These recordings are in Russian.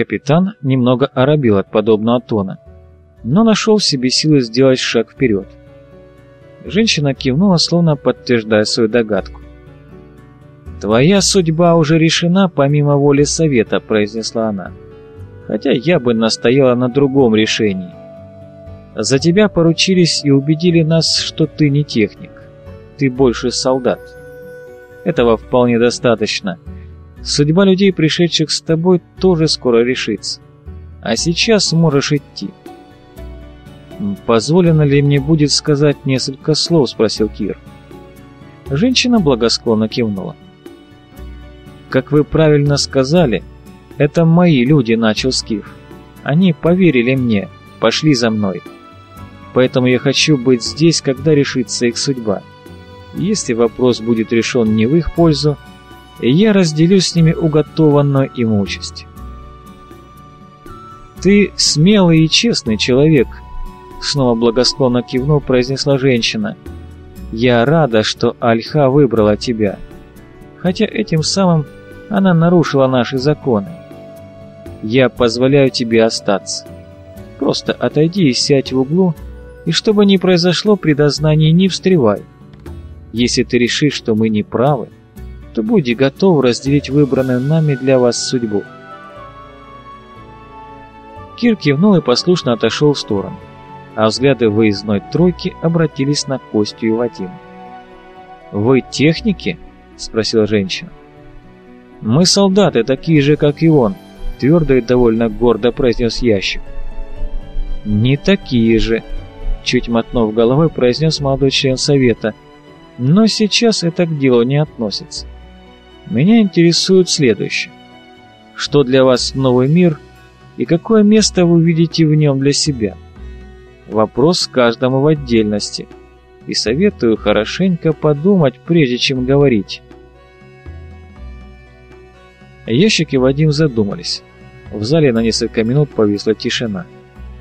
Капитан немного оробил от подобного тона, но нашел в себе силы сделать шаг вперед. Женщина кивнула, словно подтверждая свою догадку. «Твоя судьба уже решена помимо воли совета», — произнесла она. «Хотя я бы настояла на другом решении. За тебя поручились и убедили нас, что ты не техник. Ты больше солдат. Этого вполне достаточно. Судьба людей, пришедших с тобой, тоже скоро решится. А сейчас можешь идти». «Позволено ли мне будет сказать несколько слов?» — спросил Кир. Женщина благосклонно кивнула. «Как вы правильно сказали, это мои люди», — начал Скиф. «Они поверили мне, пошли за мной. Поэтому я хочу быть здесь, когда решится их судьба. Если вопрос будет решен не в их пользу, я разделю с ними уготованную им участь». «Ты смелый и честный человек», Снова благосклонно кивнув, произнесла женщина. «Я рада, что Альха выбрала тебя. Хотя этим самым она нарушила наши законы. Я позволяю тебе остаться. Просто отойди и сядь в углу, и чтобы не произошло при дознании, не встревай. Если ты решишь, что мы не правы, то будь готов разделить выбранную нами для вас судьбу». Кир кивнул и послушно отошел в сторону а взгляды выездной тройки обратились на Костю и Вадима. «Вы техники?» — спросила женщина. «Мы солдаты, такие же, как и он», — твердо и довольно гордо произнес ящик. «Не такие же», — чуть мотнув головой, произнес молодой член совета. «Но сейчас это к делу не относится. Меня интересует следующее. Что для вас новый мир и какое место вы видите в нем для себя?» Вопрос каждому в отдельности. И советую хорошенько подумать, прежде чем говорить. Ящик и Вадим задумались. В зале на несколько минут повисла тишина.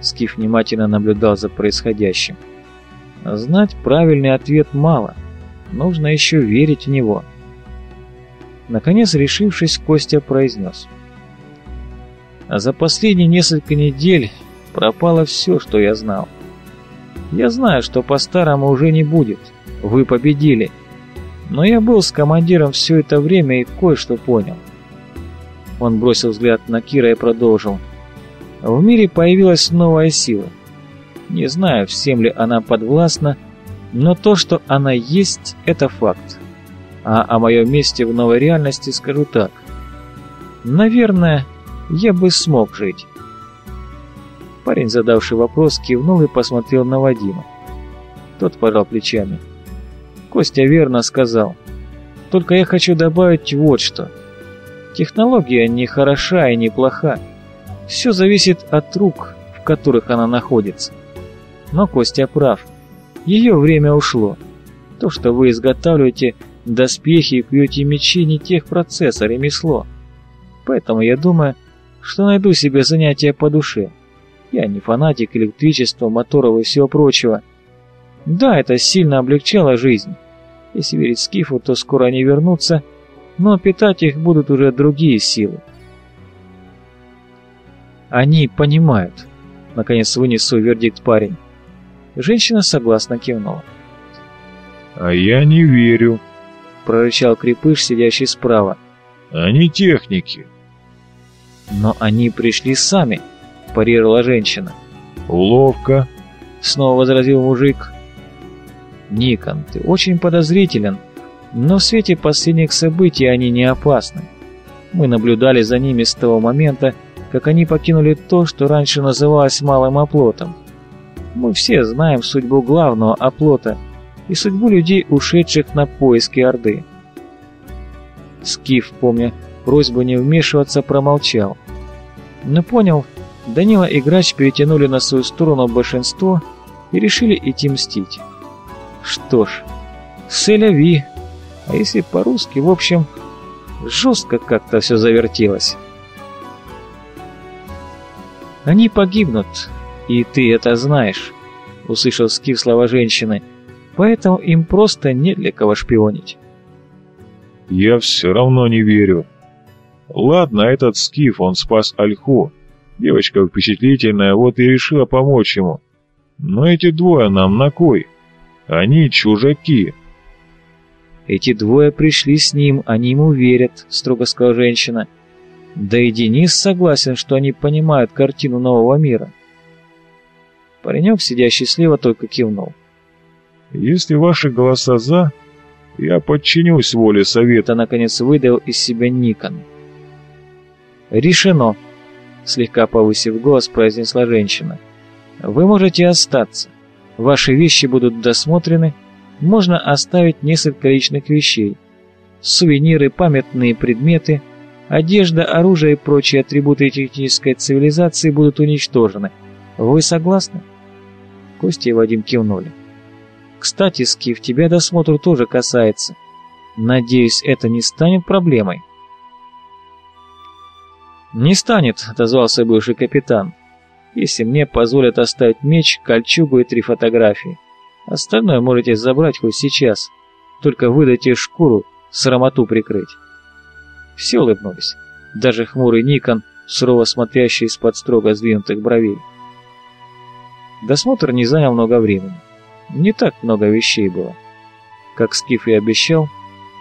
Скиф внимательно наблюдал за происходящим. Знать правильный ответ мало. Нужно еще верить в него. Наконец, решившись, Костя произнес. За последние несколько недель пропало все, что я знал. Я знаю, что по-старому уже не будет. Вы победили. Но я был с командиром все это время и кое-что понял. Он бросил взгляд на Кира и продолжил. В мире появилась новая сила. Не знаю, всем ли она подвластна, но то, что она есть, это факт. А о моем месте в новой реальности скажу так. Наверное, я бы смог жить. Парень, задавший вопрос, кивнул и посмотрел на Вадима. Тот пожал плечами. Костя верно сказал. Только я хочу добавить вот что. Технология не хороша и не плоха. Все зависит от рук, в которых она находится. Но Костя прав. Ее время ушло. То, что вы изготавливаете доспехи и куете мечи, не тех процесса, ремесло. Поэтому я думаю, что найду себе занятие по душе. Я не фанатик электричества, моторов и всего прочего. Да, это сильно облегчало жизнь. Если верить Скифу, то скоро они вернутся, но питать их будут уже другие силы. Они понимают, наконец вынес свой вердикт парень. Женщина согласно кивнула. «А я не верю», — прорычал крепыш, сидящий справа. «Они техники». «Но они пришли сами», — парировала женщина. «Уловка», — снова возразил мужик. «Никон, ты очень подозрителен, но в свете последних событий они не опасны. Мы наблюдали за ними с того момента, как они покинули то, что раньше называлось малым оплотом. Мы все знаем судьбу главного оплота и судьбу людей, ушедших на поиски Орды». Скиф, помня просьбу не вмешиваться, промолчал. Но понял, Данила и Грач перетянули на свою сторону большинство и решили идти мстить. Что ж, сэляви, а если по-русски, в общем, жестко как-то все завертелось. «Они погибнут, и ты это знаешь», — услышал Скиф слова женщины, «поэтому им просто не для кого шпионить». «Я все равно не верю». Ладно, этот Скиф, он спас Альху. Девочка впечатлительная, вот и решила помочь ему. Но эти двое нам на кой? Они чужаки. Эти двое пришли с ним, они ему верят, строго сказала женщина. Да и Денис согласен, что они понимают картину нового мира. Паренек, сидящий слева, только кивнул. Если ваши голоса «за», я подчинюсь воле совета, наконец выдал из себя Никон. «Решено», — слегка повысив голос, произнесла женщина. «Вы можете остаться. Ваши вещи будут досмотрены. Можно оставить несколько личных вещей. Сувениры, памятные предметы, одежда, оружие и прочие атрибуты технической цивилизации будут уничтожены. Вы согласны?» Костя и Вадим кивнули. «Кстати, Скиф, тебя досмотр тоже касается. Надеюсь, это не станет проблемой?» «Не станет», — отозвался бывший капитан, «если мне позволят оставить меч, кольчугу и три фотографии. Остальное можете забрать хоть сейчас, только выдайте шкуру, срамоту прикрыть». Все улыбнулись, даже хмурый Никон, сурово смотрящий из-под строго сдвинутых бровей. Досмотр не занял много времени. Не так много вещей было. Как Скиф и обещал,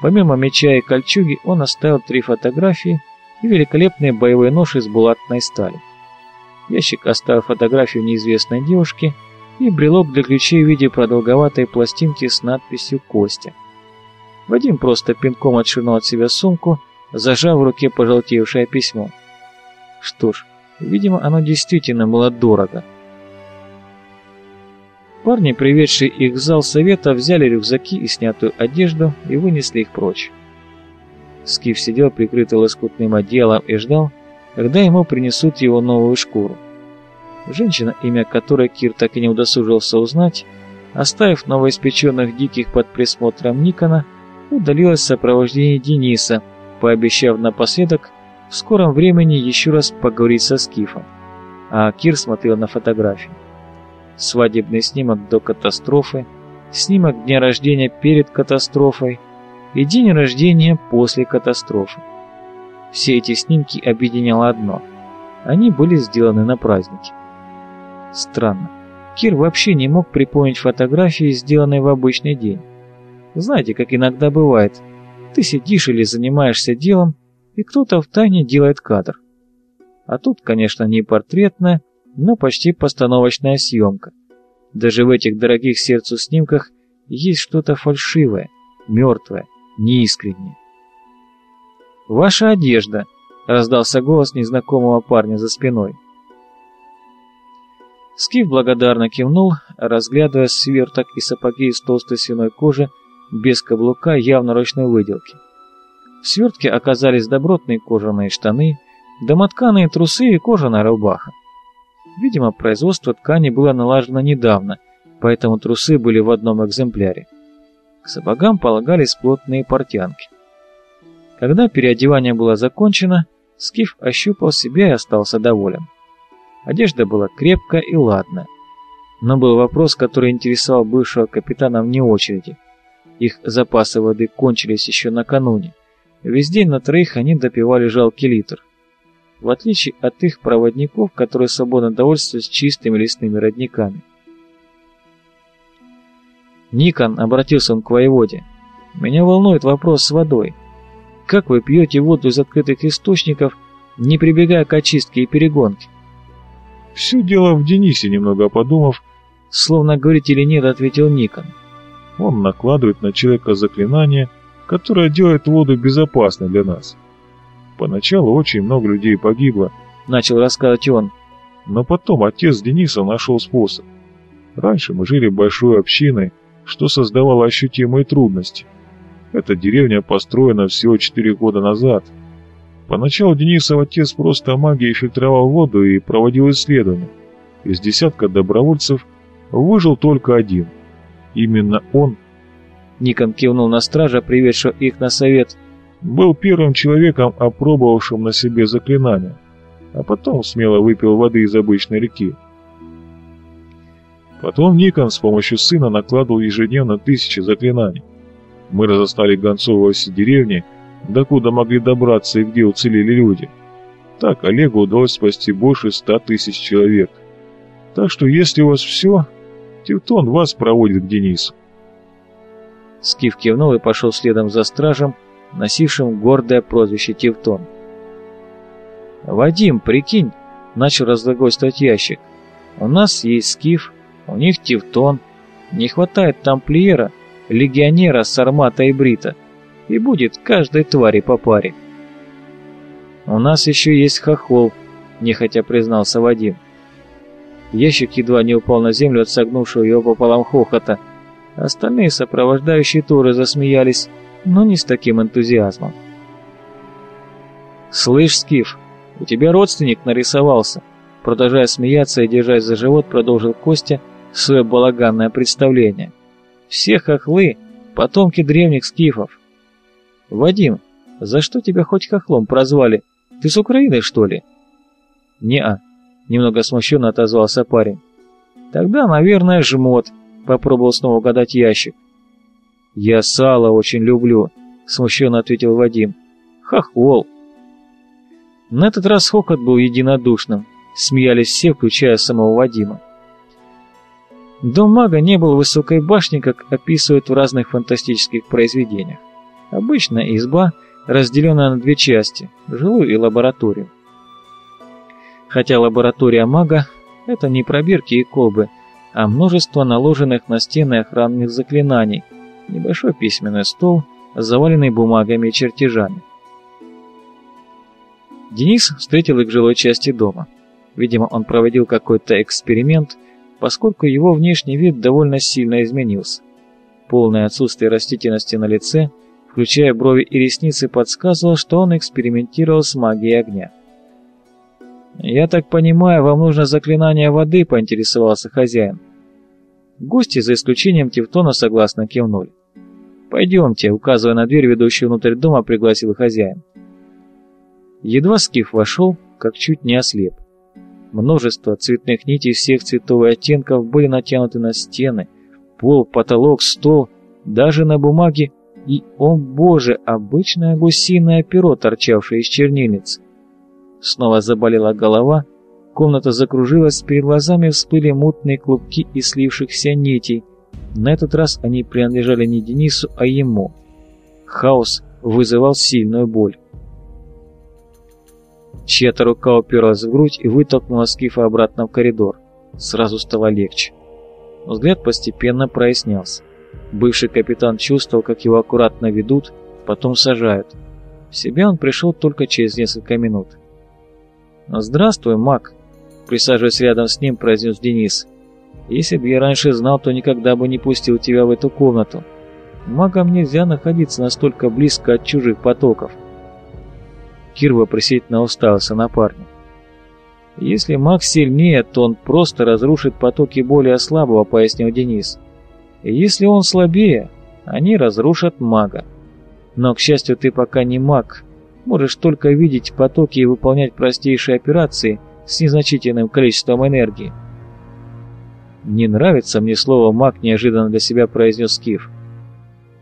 помимо меча и кольчуги он оставил три фотографии и великолепный боевой нож из булатной стали. Ящик оставил фотографию неизвестной девушки и брелок для ключей в виде продолговатой пластинки с надписью «Костя». Вадим просто пинком отшвырнул от себя сумку, зажав в руке пожелтевшее письмо. Что ж, видимо, оно действительно было дорого. Парни, приведшие их в зал совета, взяли рюкзаки и снятую одежду и вынесли их прочь. Скиф сидел прикрытый лоскутным одеялом и ждал, когда ему принесут его новую шкуру. Женщина, имя которой Кир так и не удосужился узнать, оставив новоиспеченных диких под присмотром Никона, удалилась в сопровождении Дениса, пообещав напоследок в скором времени еще раз поговорить со Скифом. А Кир смотрел на фотографии. Свадебный снимок до катастрофы, снимок дня рождения перед катастрофой – и день рождения после катастрофы. Все эти снимки объединяло одно. Они были сделаны на празднике. Странно. Кир вообще не мог припомнить фотографии, сделанные в обычный день. Знаете, как иногда бывает. Ты сидишь или занимаешься делом, и кто-то втайне делает кадр. А тут, конечно, не портретная, но почти постановочная съемка. Даже в этих дорогих сердцу снимках есть что-то фальшивое, мертвое, неискренне. «Ваша одежда!» — раздался голос незнакомого парня за спиной. Скиф благодарно кивнул, разглядывая сверток и сапоги из толстой свиной кожи, без каблука, явно ручной выделки. В свертке оказались добротные кожаные штаны, домотканые трусы и кожаная рубаха. Видимо, производство ткани было налажено недавно, поэтому трусы были в одном экземпляре. К сапогам полагались плотные портянки. Когда переодевание было закончено, Скиф ощупал себя и остался доволен. Одежда была крепкая и ладная. Но был вопрос, который интересовал бывшего капитана вне очереди. Их запасы воды кончились еще накануне. Весь день на троих они допивали жалкий литр. В отличие от их проводников, которые свободно довольствовались чистыми лесными родниками. «Никон», — обратился он к воеводе, — «меня волнует вопрос с водой. Как вы пьете воду из открытых источников, не прибегая к очистке и перегонке?» «Все дело в Денисе», — немного подумав, словно говорить или нет, ответил Никон. «Он накладывает на человека заклинание, которое делает воду безопасной для нас. Поначалу очень много людей погибло», — начал рассказывать он. «Но потом отец Дениса нашел способ. Раньше мы жили большой общиной, что создавало ощутимые трудности. Эта деревня построена всего 4 года назад. Поначалу Денисов отец просто магией фильтровал воду и проводил исследования. Из десятка добровольцев выжил только один. Именно он, Никон кивнул на стража, приведшего их на совет, был первым человеком, опробовавшим на себе заклинание, а потом смело выпил воды из обычной реки. Потом Никон с помощью сына накладывал ежедневно тысячи заклинаний. Мы разослали гонцов во все деревни, докуда могли добраться и где уцелели люди. Так Олегу удалось спасти больше ста тысяч человек. Так что если у вас все, Тевтон вас проводит к Денису. Скиф кивнул и пошел следом за стражем, носившим гордое прозвище Тевтон. «Вадим, прикинь!» — начал разлагольствовать ящик. «У нас есть Скиф, у них Тевтон. Не хватает тамплиера, легионера, сармата и брита. И будет каждой твари по паре». «У нас еще есть хохол», — нехотя признался Вадим. Ящик едва не упал на землю от согнувшего его пополам хохота. Остальные сопровождающие туры засмеялись, но не с таким энтузиазмом. «Слышь, Скиф, у тебя родственник нарисовался!» Продолжая смеяться и держась за живот, продолжил Костя свое балаганное представление. «Все хохлы — потомки древних скифов!» «Вадим, за что тебя хоть хохлом прозвали? Ты с Украины, что ли?» «Не-а», Немного смущенно отозвался парень. Тогда, наверное, жмот. Попробовал снова гадать ящик. Я сало очень люблю, смущенно ответил Вадим. Хохол. На этот раз хохот был единодушным. Смеялись все, включая самого Вадима. Дом мага не был высокой башней, как описывают в разных фантастических произведениях. Обычная изба, разделенная на две части – жилую и лабораторию. Хотя лаборатория мага – это не пробирки и колбы, а множество наложенных на стены охранных заклинаний, небольшой письменный стол, заваленный бумагами и чертежами. Денис встретил их в жилой части дома. Видимо, он проводил какой-то эксперимент, поскольку его внешний вид довольно сильно изменился. Полное отсутствие растительности на лице, включая брови и ресницы, подсказывало, что он экспериментировал с магией огня. «Я так понимаю, вам нужно заклинание воды?» — поинтересовался хозяин. Гости, за исключением Тевтона, согласно кивнули. «Пойдемте», — указывая на дверь, ведущую внутрь дома, пригласил хозяин. Едва Скиф вошел, как чуть не ослеп. Множество цветных нитей всех цветов и оттенков были натянуты на стены, пол, потолок, стол, даже на бумаге и, о боже, обычное гусиное перо, торчавшее из чернильницы. Снова заболела голова, комната закружилась, перед глазами всплыли мутные клубки и слившихся нитей. На этот раз они принадлежали не Денису, а ему. Хаос вызывал сильную боль. Чья-то рука уперлась в грудь и вытолкнула Скифа обратно в коридор. Сразу стало легче. Взгляд постепенно прояснялся. Бывший капитан чувствовал, как его аккуратно ведут, потом сажают. В себя он пришел только через несколько минут. «Здравствуй, маг», — присаживаясь рядом с ним, произнес Денис. «Если бы я раньше знал, то никогда бы не пустил тебя в эту комнату. Магам нельзя находиться настолько близко от чужих потоков». Кир вопросительно уставился на парня. «Если маг сильнее, то он просто разрушит потоки более слабого», — пояснил Денис. «Если он слабее, они разрушат мага. Но, к счастью, ты пока не маг, Можешь только видеть потоки и выполнять простейшие операции с незначительным количеством энергии. «Не нравится мне слово «маг», — неожиданно для себя произнес Скиф.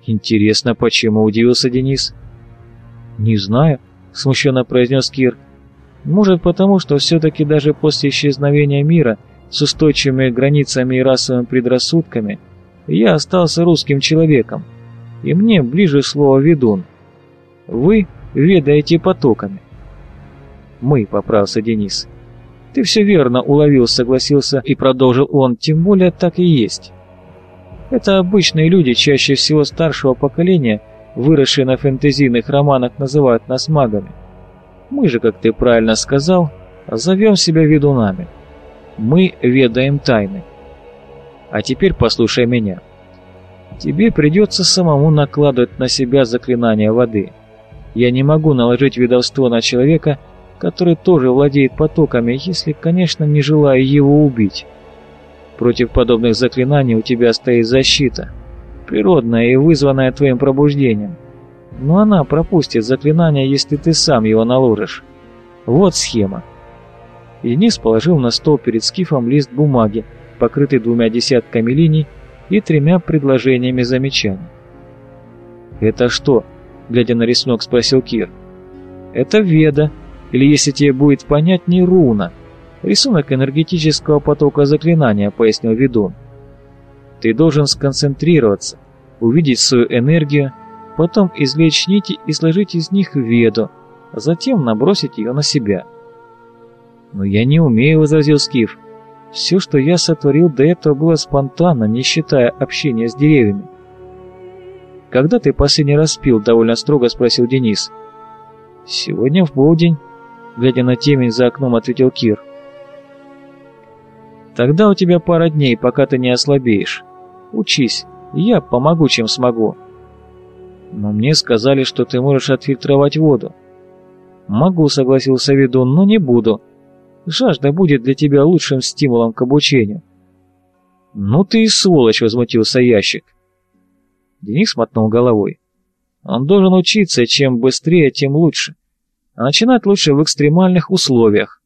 «Интересно, почему?» — удивился Денис. «Не знаю», — смущенно произнес Кир. «Может, потому что все-таки даже после исчезновения мира с устойчивыми границами и расовыми предрассудками я остался русским человеком, и мне ближе слово «ведун». Вы ведаете потоками. Мы, поправился Денис. Ты все верно уловил, согласился и продолжил он, тем более так и есть. Это обычные люди, чаще всего старшего поколения, выросшие на фэнтезийных романах, называют нас магами. Мы же, как ты правильно сказал, зовем себя ведунами. Мы ведаем тайны. А теперь послушай меня. Тебе придется самому накладывать на себя заклинание воды – я не могу наложить ведовство на человека, который тоже владеет потоками, если, конечно, не желаю его убить. Против подобных заклинаний у тебя стоит защита, природная и вызванная твоим пробуждением. Но она пропустит заклинание, если ты сам его наложишь. Вот схема. И положил на стол перед скифом лист бумаги, покрытый двумя десятками линий и тремя предложениями замечаний. «Это что, Глядя на рисунок, спросил Кир. Это веда, или если тебе будет понять, не руна. Рисунок энергетического потока заклинания, пояснил ведун. Ты должен сконцентрироваться, увидеть свою энергию, потом извлечь нити и сложить из них веду, а затем набросить ее на себя. «Но я не умею», — возразил Скиф. «Все, что я сотворил до этого, было спонтанно, не считая общения с деревьями». «Когда ты последний раз пил?» — довольно строго спросил Денис. «Сегодня в полдень», — глядя на темень за окном, ответил Кир. «Тогда у тебя пара дней, пока ты не ослабеешь. Учись, я помогу, чем смогу». «Но мне сказали, что ты можешь отфильтровать воду». «Могу», — согласился ведун, — «но не буду. Жажда будет для тебя лучшим стимулом к обучению». «Ну ты и сволочь!» — возмутился ящик. Денис мотнул головой. «Он должен учиться, чем быстрее, тем лучше. А начинать лучше в экстремальных условиях.